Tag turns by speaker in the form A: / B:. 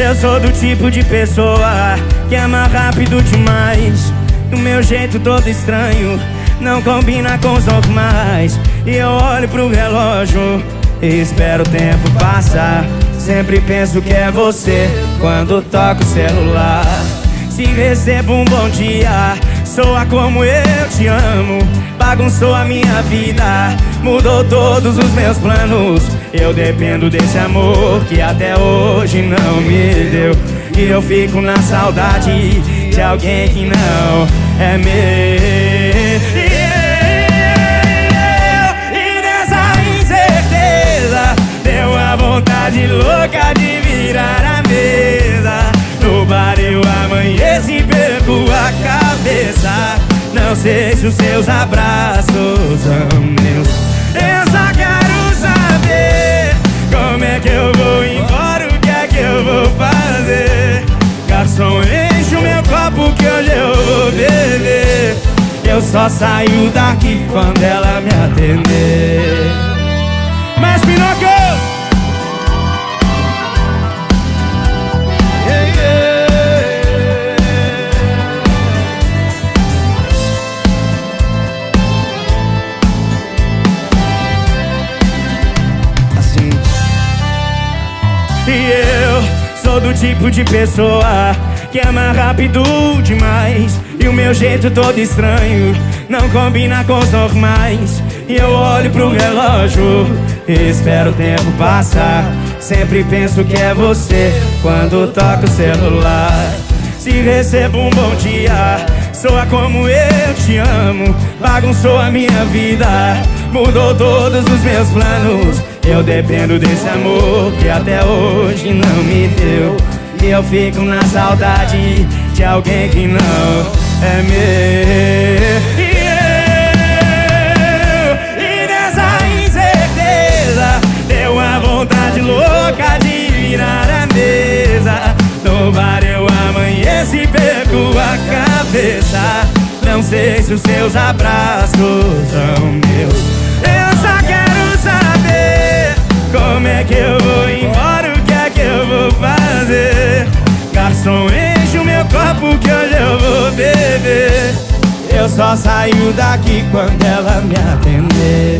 A: Eu sou do tipo de pessoa que ama rápido demais. Do meu jeito todo estranho, não combina com os normais. E eu olho pro relógio e espero o tempo passar. Sempre penso que é você quando toco o celular. Se recebo um bom dia, soa como eu te amo. Bagunçou a minha vida, mudou todos os meus planos. Eu dependo desse amor que até hoje não me deu. E eu fico na saudade de alguém que não é meu. Não sei se os seus abraços são meus. Eu só quero saber como é que eu vou embora, o que é que eu vou fazer. Garçom, enche o meu copo que hoje eu vou beber. Eu só saio daqui quando ela me atender. E eu sou do tipo de pessoa que ama rápido demais. E o meu jeito todo estranho não combina com os normais. E eu olho pro relógio e espero o tempo passar. Sempre penso que é você quando toco o celular. Se recebo um bom dia, soa como eu te amo. Bagunçou a minha vida, mudou todos os meus planos. Eu dependo desse amor que até hoje não me deu. E eu fico na saudade de alguém que não é meu. E eu, e nessa incerteza, deu uma vontade louca de virar a mesa. No bar eu amanheci e perco a cabeça. Não sei se os seus abraços são meus. É que eu vou embora, o que é que eu vou fazer. Garçom, enche o meu copo que hoje eu vou beber. Eu só saio daqui quando ela me atender.